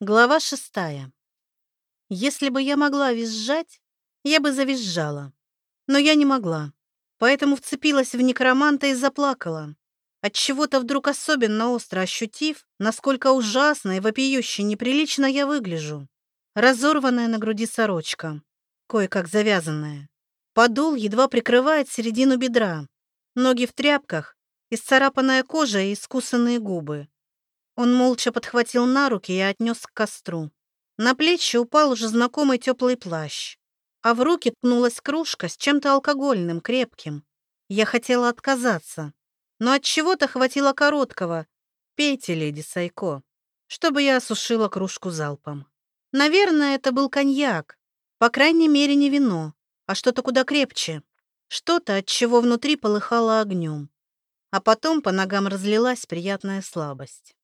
Глава шестая. Если бы я могла визжать, я бы завизжала. Но я не могла. Поэтому вцепилась в некроманта и заплакала. От чего то вдруг особенно остро ощутив, насколько ужасно и вопиюще неприлично я выгляжу. Разорванная на груди сорочка, кое-как завязанная. Подол едва прикрывает середину бедра. Ноги в тряпках, исцарапанная кожа и искусанные губы. Он молча подхватил на руки и отнес к костру. На плечи упал уже знакомый теплый плащ, а в руки ткнулась кружка с чем-то алкогольным, крепким. Я хотела отказаться, но от чего-то хватило короткого. «Пейте, леди Сайко», чтобы я осушила кружку залпом. Наверное, это был коньяк. По крайней мере, не вино, а что-то куда крепче. Что-то, от чего внутри полыхало огнем. А потом по ногам разлилась приятная слабость.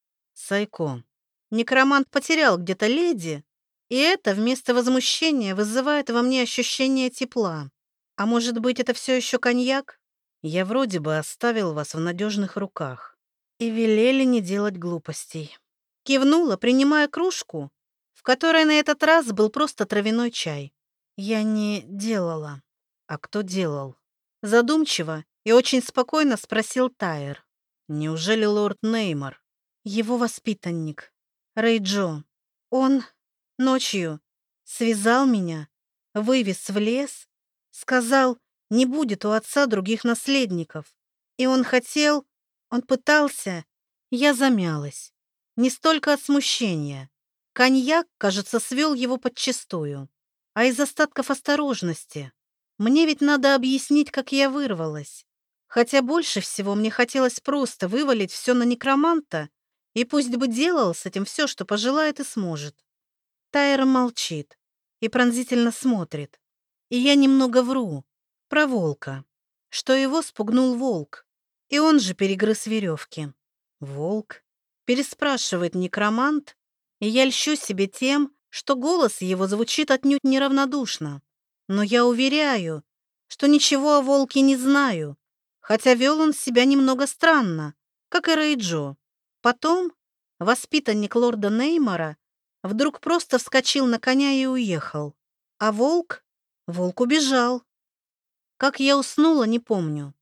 Сайко. Некромант потерял где-то леди, и это вместо возмущения вызывает во мне ощущение тепла. А может быть, это все еще коньяк? Я вроде бы оставил вас в надежных руках. И велели не делать глупостей. Кивнула, принимая кружку, в которой на этот раз был просто травяной чай. Я не делала. А кто делал? Задумчиво и очень спокойно спросил Тайер. Неужели лорд Неймор? Его воспитанник, Рейджо. Он ночью связал меня, вывез в лес, сказал, не будет у отца других наследников. И он хотел, он пытался, я замялась. Не столько от смущения. Коньяк, кажется, свел его подчистую, а из остатков осторожности. Мне ведь надо объяснить, как я вырвалась. Хотя больше всего мне хотелось просто вывалить все на некроманта и пусть бы делал с этим все, что пожелает и сможет. Тайра молчит и пронзительно смотрит. И я немного вру про волка, что его спугнул волк, и он же перегрыз веревки. Волк? Переспрашивает некромант, и я льщу себе тем, что голос его звучит отнюдь неравнодушно. Но я уверяю, что ничего о волке не знаю, хотя вел он себя немного странно, как и Рейджо. Потом воспитанник лорда Неймора вдруг просто вскочил на коня и уехал. А волк? Волк убежал. Как я уснула, не помню.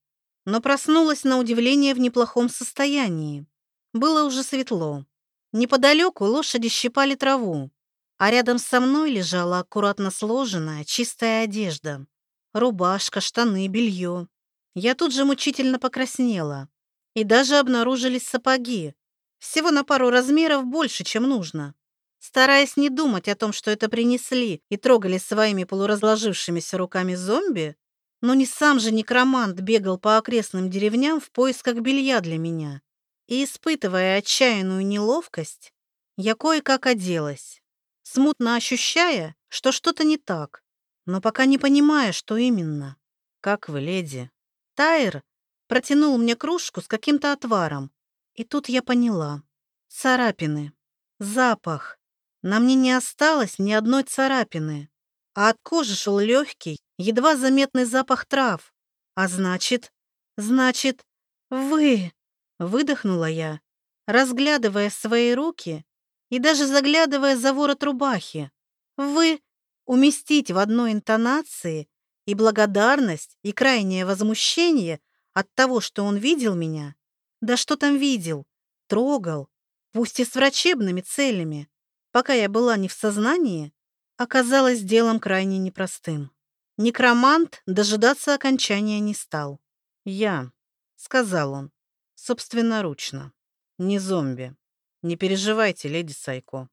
Но проснулась на удивление в неплохом состоянии. Было уже светло. Неподалеку лошади щипали траву, а рядом со мной лежала аккуратно сложенная чистая одежда. Рубашка, штаны, белье. Я тут же мучительно покраснела. И даже обнаружились сапоги, всего на пару размеров больше, чем нужно. Стараясь не думать о том, что это принесли и трогали своими полуразложившимися руками зомби, но не сам же некромант бегал по окрестным деревням в поисках белья для меня. И, испытывая отчаянную неловкость, я кое-как оделась, смутно ощущая, что что-то не так, но пока не понимая, что именно. «Как вы, леди?» Тайр протянул мне кружку с каким-то отваром, и тут я поняла. Царапины. Запах. На мне не осталось ни одной царапины. А от кожи шел легкий, едва заметный запах трав. А значит... Значит... Вы... Выдохнула я, разглядывая свои руки и даже заглядывая за ворот рубахи. Вы... Уместить в одной интонации и благодарность, и крайнее возмущение от того, что он видел меня, да что там видел? Трогал. Пусть и с врачебными целями. Пока я была не в сознании, оказалось делом крайне непростым. Некромант дожидаться окончания не стал. «Я», — сказал он, собственноручно, — «не зомби. Не переживайте, леди Сайко».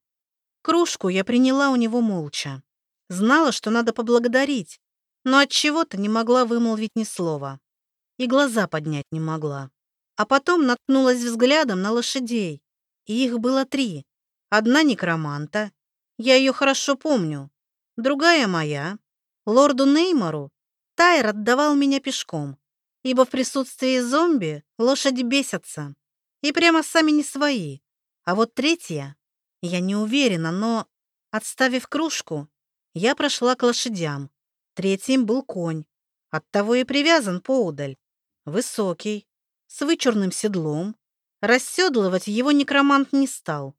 Кружку я приняла у него молча. Знала, что надо поблагодарить, но от чего то не могла вымолвить ни слова. И глаза поднять не могла. А потом наткнулась взглядом на лошадей. И их было три. Одна некроманта. Я ее хорошо помню. Другая моя. Лорду Неймору Тайр отдавал меня пешком, ибо в присутствии зомби лошади бесятся. И прямо сами не свои. А вот третья, я не уверена, но, отставив кружку, я прошла к лошадям. Третьим был конь. Оттого и привязан поудаль. Высокий, с вычурным седлом. Расседлывать его некромант не стал.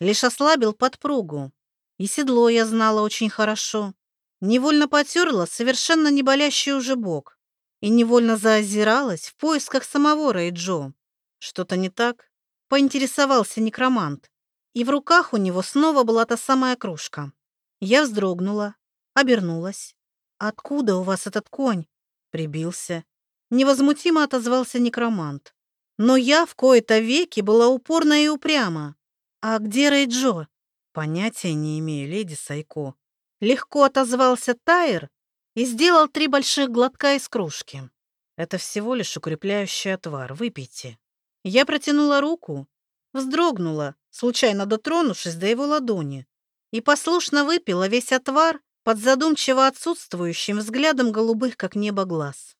лишь ослабил подпругу. И седло я знала очень хорошо. Невольно потерла совершенно не болящий уже бок и невольно заозиралась в поисках самого Рейджо. Что-то не так? Поинтересовался некромант. И в руках у него снова была та самая кружка. Я вздрогнула, обернулась. «Откуда у вас этот конь?» Прибился. Невозмутимо отозвался некромант. Но я в кои-то веки была упорна и упряма. «А где Рейджо?» «Понятия не имею, леди Сайко». Легко отозвался Тайр и сделал три больших глотка из кружки. «Это всего лишь укрепляющий отвар. Выпейте». Я протянула руку, вздрогнула, случайно дотронувшись до его ладони, и послушно выпила весь отвар под задумчиво отсутствующим взглядом голубых, как небо, глаз.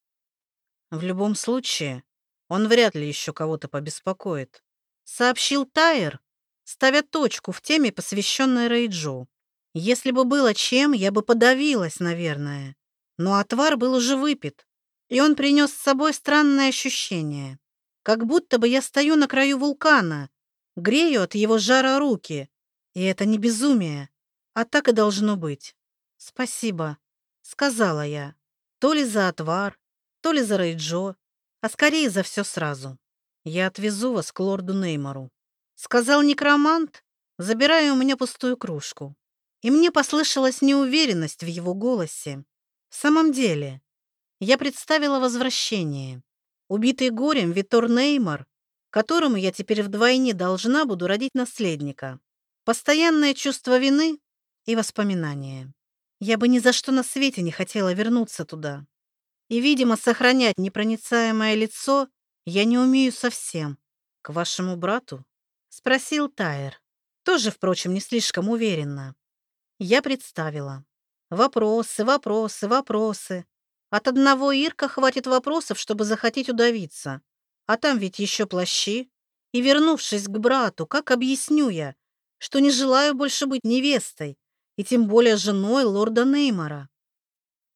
В любом случае, он вряд ли еще кого-то побеспокоит, сообщил Тайер, ставя точку в теме, посвященной Рейджу. Если бы было чем, я бы подавилась, наверное. Но отвар был уже выпит, и он принес с собой странное ощущение. Как будто бы я стою на краю вулкана, грею от его жара руки. И это не безумие, а так и должно быть. «Спасибо», — сказала я. То ли за отвар, то ли за Рейджо, а скорее за все сразу. Я отвезу вас к лорду Неймору. Сказал некромант, забирая у меня пустую кружку. И мне послышалась неуверенность в его голосе. В самом деле, я представила возвращение. Убитый горем Витор Неймар, которому я теперь вдвойне должна буду родить наследника. Постоянное чувство вины и воспоминания. Я бы ни за что на свете не хотела вернуться туда. И, видимо, сохранять непроницаемое лицо я не умею совсем. К вашему брату? Спросил Тайер. Тоже, впрочем, не слишком уверенно. Я представила. Вопросы, вопросы, вопросы. От одного Ирка хватит вопросов, чтобы захотеть удавиться. А там ведь еще плащи. И, вернувшись к брату, как объясню я, что не желаю больше быть невестой, и тем более женой лорда Неймора?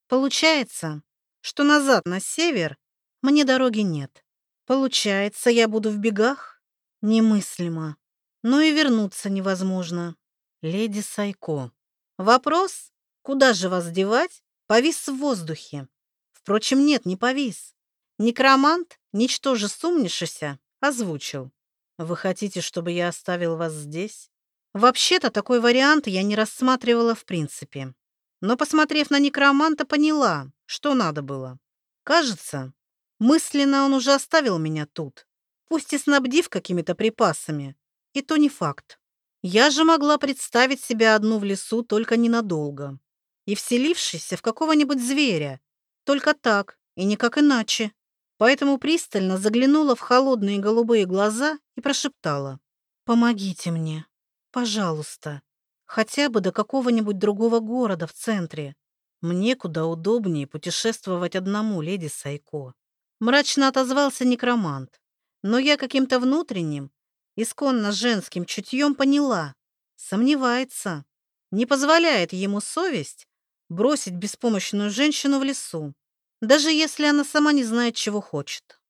Получается, что назад на север мне дороги нет. Получается, я буду в бегах? Немыслимо. Но и вернуться невозможно. Леди Сайко. Вопрос, куда же вас девать, повис в воздухе. Впрочем, нет, не повис. Некромант, ничтоже сумнишися, озвучил. «Вы хотите, чтобы я оставил вас здесь?» Вообще-то такой вариант я не рассматривала в принципе. Но, посмотрев на некроманта, поняла, что надо было. Кажется, мысленно он уже оставил меня тут, пусть и снабдив какими-то припасами. И то не факт. Я же могла представить себя одну в лесу только ненадолго и вселившись в какого-нибудь зверя, только так и никак иначе. Поэтому пристально заглянула в холодные голубые глаза и прошептала. «Помогите мне, пожалуйста, хотя бы до какого-нибудь другого города в центре. Мне куда удобнее путешествовать одному, леди Сайко». Мрачно отозвался некромант. Но я каким-то внутренним, исконно женским чутьем поняла. Сомневается. Не позволяет ему совесть бросить беспомощную женщину в лесу даже если она сама не знает, чего хочет.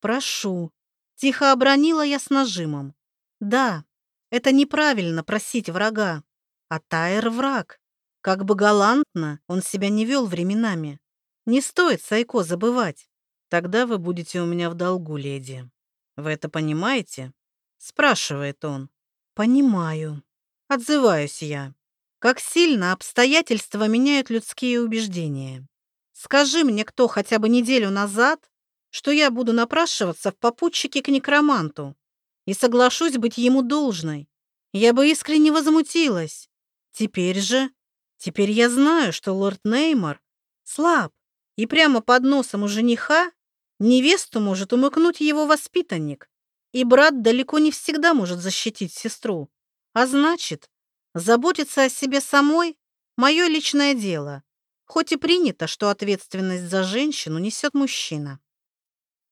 «Прошу», — тихо обронила я с нажимом. «Да, это неправильно просить врага, а Тайр — враг. Как бы галантно он себя не вел временами. Не стоит, Сайко, забывать. Тогда вы будете у меня в долгу, леди. Вы это понимаете?» — спрашивает он. «Понимаю». Отзываюсь я. Как сильно обстоятельства меняют людские убеждения. Скажи мне кто хотя бы неделю назад, что я буду напрашиваться в попутчике к некроманту и соглашусь быть ему должной. Я бы искренне возмутилась. Теперь же... Теперь я знаю, что лорд Неймор слаб, и прямо под носом у жениха невесту может умыкнуть его воспитанник, и брат далеко не всегда может защитить сестру. А значит, заботиться о себе самой — мое личное дело. Хоть и принято, что ответственность за женщину несет мужчина.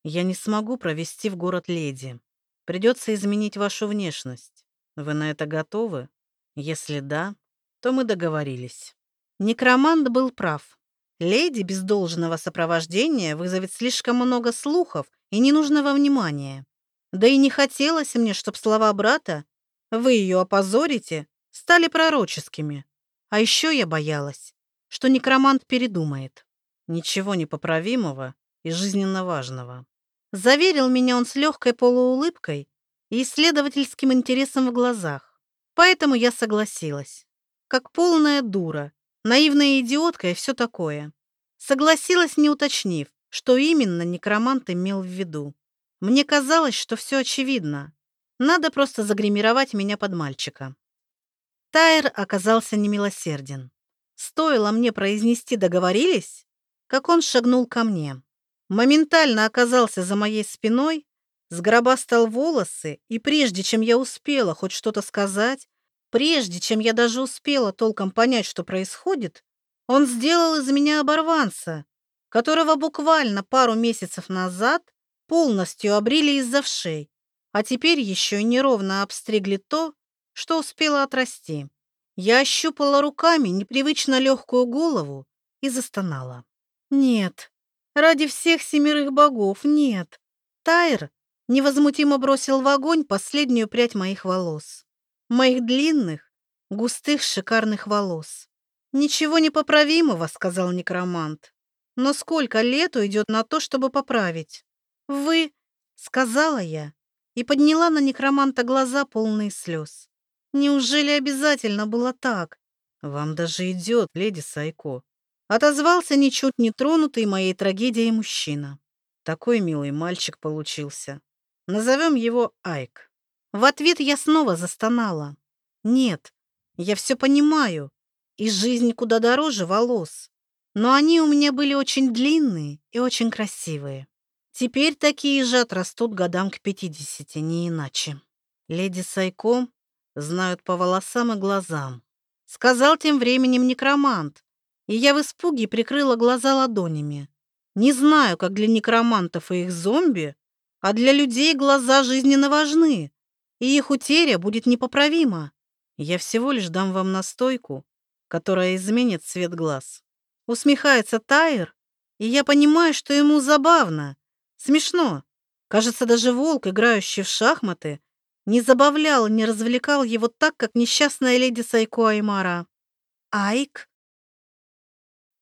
Я не смогу провести в город леди. Придется изменить вашу внешность. Вы на это готовы? Если да, то мы договорились. Некромант был прав. Леди без должного сопровождения вызовет слишком много слухов и ненужного внимания. Да и не хотелось мне, чтобы слова брата вы ее опозорите, стали пророческими. А еще я боялась, что некромант передумает. Ничего непоправимого и жизненно важного. Заверил меня он с легкой полуулыбкой и исследовательским интересом в глазах. Поэтому я согласилась. Как полная дура, наивная идиотка и все такое. Согласилась, не уточнив, что именно некромант имел в виду. Мне казалось, что все очевидно. Надо просто загримировать меня под мальчика. Тайр оказался немилосерден. Стоило мне произнести «договорились», как он шагнул ко мне. Моментально оказался за моей спиной, сгробастал волосы, и прежде чем я успела хоть что-то сказать, прежде чем я даже успела толком понять, что происходит, он сделал из меня оборванца, которого буквально пару месяцев назад полностью обрили из-за вшей, а теперь еще неровно обстригли то, что успело отрасти. Я ощупала руками непривычно легкую голову и застонала. Нет, ради всех семерых богов, нет. Тайр невозмутимо бросил в огонь последнюю прядь моих волос. Моих длинных, густых, шикарных волос. «Ничего непоправимого», — сказал некромант. «Но сколько лет уйдет на то, чтобы поправить?» «Вы...» — сказала я и подняла на некроманта глаза, полные слез. «Неужели обязательно было так?» «Вам даже идет, леди Сайко», — отозвался ничуть не тронутый моей трагедией мужчина. Такой милый мальчик получился. Назовем его Айк. В ответ я снова застонала. Нет, я все понимаю, и жизнь куда дороже волос. Но они у меня были очень длинные и очень красивые. Теперь такие же отрастут годам к пятидесяти, не иначе. Леди Сайко знают по волосам и глазам. Сказал тем временем некромант, и я в испуге прикрыла глаза ладонями. Не знаю, как для некромантов и их зомби, а для людей глаза жизненно важны, и их утеря будет непоправима. Я всего лишь дам вам настойку, которая изменит цвет глаз. Усмехается Тайр, и я понимаю, что ему забавно, Смешно. Кажется, даже волк, играющий в шахматы, не забавлял, не развлекал его так, как несчастная леди Сайко Аймара. Айк?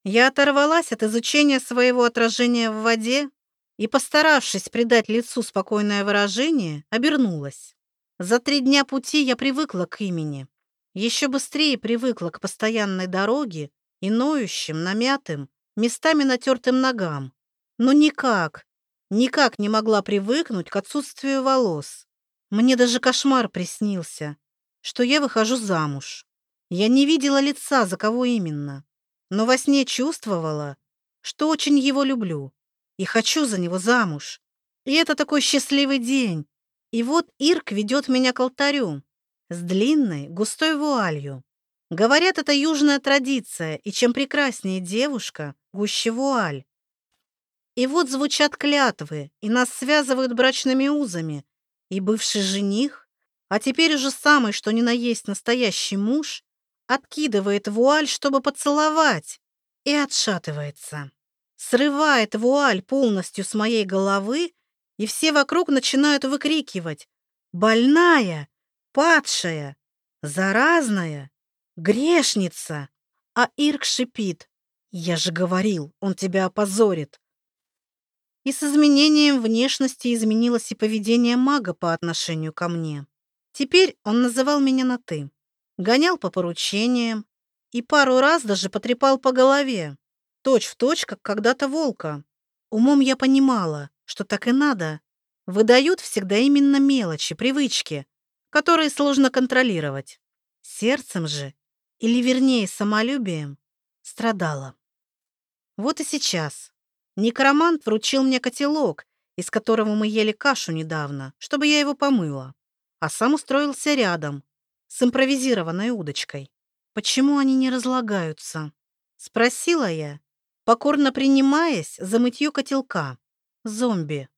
Я оторвалась от изучения своего отражения в воде и, постаравшись придать лицу спокойное выражение, обернулась. За три дня пути я привыкла к имени. Еще быстрее привыкла к постоянной дороге и ноющим, намятым, местами натертым ногам. Но никак, Никак не могла привыкнуть к отсутствию волос. Мне даже кошмар приснился, что я выхожу замуж. Я не видела лица, за кого именно, но во сне чувствовала, что очень его люблю и хочу за него замуж. И это такой счастливый день. И вот Ирк ведет меня к алтарю с длинной, густой вуалью. Говорят, это южная традиция, и чем прекраснее девушка, гуще вуаль. И вот звучат клятвы, и нас связывают брачными узами. И бывший жених, а теперь уже самый, что ни на есть настоящий муж, откидывает вуаль, чтобы поцеловать, и отшатывается. Срывает вуаль полностью с моей головы, и все вокруг начинают выкрикивать «Больная! Падшая! Заразная! Грешница!» А Ирк шипит «Я же говорил, он тебя опозорит!» И с изменением внешности изменилось и поведение мага по отношению ко мне. Теперь он называл меня на «ты», гонял по поручениям и пару раз даже потрепал по голове, точь в точь, как когда-то волка. Умом я понимала, что так и надо. Выдают всегда именно мелочи, привычки, которые сложно контролировать. Сердцем же, или вернее самолюбием, страдала. Вот и сейчас Некромант вручил мне котелок, из которого мы ели кашу недавно, чтобы я его помыла, а сам устроился рядом, с импровизированной удочкой. Почему они не разлагаются? Спросила я, покорно принимаясь за мытье котелка. Зомби.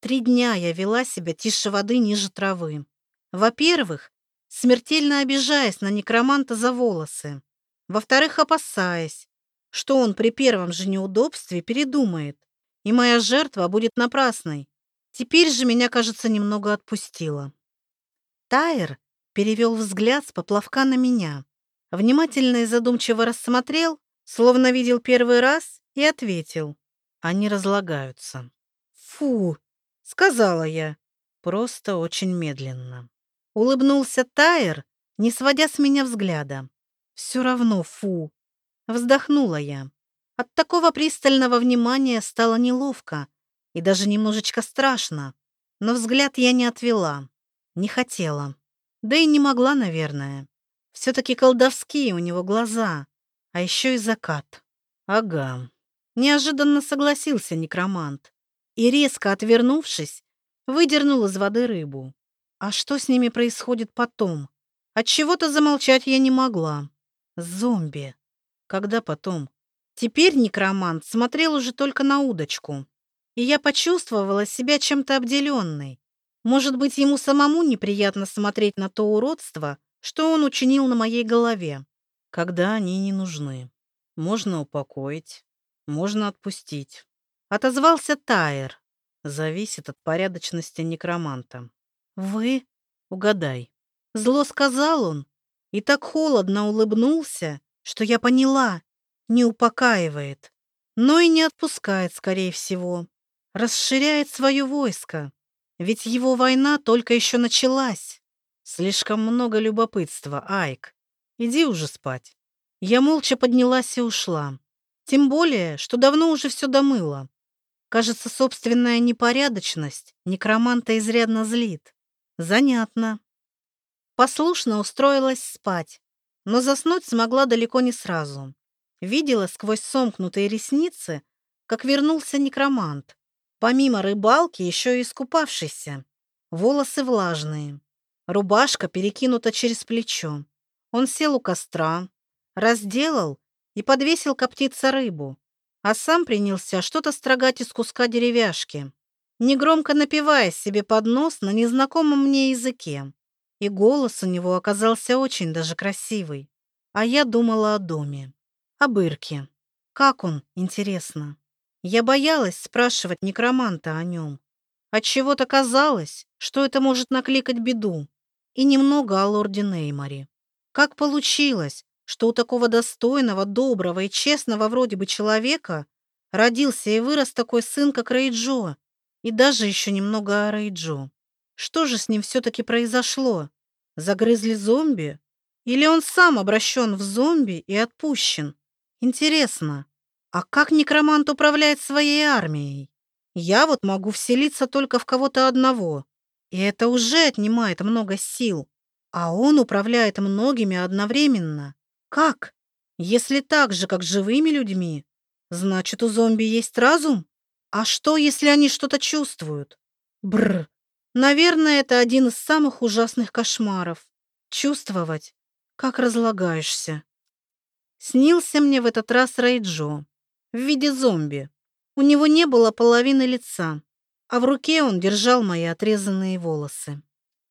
Три дня я вела себя тише воды ниже травы. Во-первых, смертельно обижаясь на некроманта за волосы. Во-вторых, опасаясь, что он при первом же неудобстве передумает, и моя жертва будет напрасной. Теперь же меня, кажется, немного отпустило. Тайр перевел взгляд с поплавка на меня. Внимательно и задумчиво рассмотрел, словно видел первый раз, и ответил. Они разлагаются. «Фу!» — сказала я. Просто очень медленно. Улыбнулся Тайер, не сводя с меня взгляда. «Все равно фу!» Вздохнула я. От такого пристального внимания стало неловко и даже немножечко страшно. Но взгляд я не отвела. Не хотела. Да и не могла, наверное. Все-таки колдовские у него глаза. А еще и закат. Ага. Неожиданно согласился некромант. И резко отвернувшись, выдернул из воды рыбу. А что с ними происходит потом? От чего-то замолчать я не могла. Зомби. Когда потом? Теперь некромант смотрел уже только на удочку. И я почувствовала себя чем-то обделенной. Может быть, ему самому неприятно смотреть на то уродство, что он учинил на моей голове. Когда они не нужны. Можно упокоить, можно отпустить. Отозвался Тайер. Зависит от порядочности некроманта. Вы? Угадай. Зло сказал он. И так холодно улыбнулся, что я поняла. Не упокаивает. Но и не отпускает, скорее всего. Расширяет свое войско. Ведь его война только еще началась. Слишком много любопытства, Айк. Иди уже спать. Я молча поднялась и ушла. Тем более, что давно уже все домыло. Кажется, собственная непорядочность некроманта изрядно злит. Занятно. Послушно устроилась спать, но заснуть смогла далеко не сразу. Видела сквозь сомкнутые ресницы, как вернулся некромант. Помимо рыбалки еще и искупавшийся. Волосы влажные. Рубашка перекинута через плечо. Он сел у костра, разделал и подвесил коптиться рыбу, а сам принялся что-то строгать из куска деревяшки, негромко напивая себе под нос на незнакомом мне языке. И голос у него оказался очень даже красивый. А я думала о доме, об Ирке. Как он, интересно? Я боялась спрашивать некроманта о нем. Отчего-то казалось, что это может накликать беду. И немного о лорде Неймаре. Как получилось, что у такого достойного, доброго и честного вроде бы человека родился и вырос такой сын, как Рейджо? И даже еще немного о Рейджо. Что же с ним все-таки произошло? Загрызли зомби? Или он сам обращен в зомби и отпущен? Интересно, а как некромант управляет своей армией? Я вот могу вселиться только в кого-то одного, и это уже отнимает много сил. А он управляет многими одновременно. Как? Если так же, как живыми людьми, значит, у зомби есть разум? А что, если они что-то чувствуют? Бр. Наверное, это один из самых ужасных кошмаров. Чувствовать, как разлагаешься. Снился мне в этот раз Рейджо в виде зомби. У него не было половины лица, а в руке он держал мои отрезанные волосы.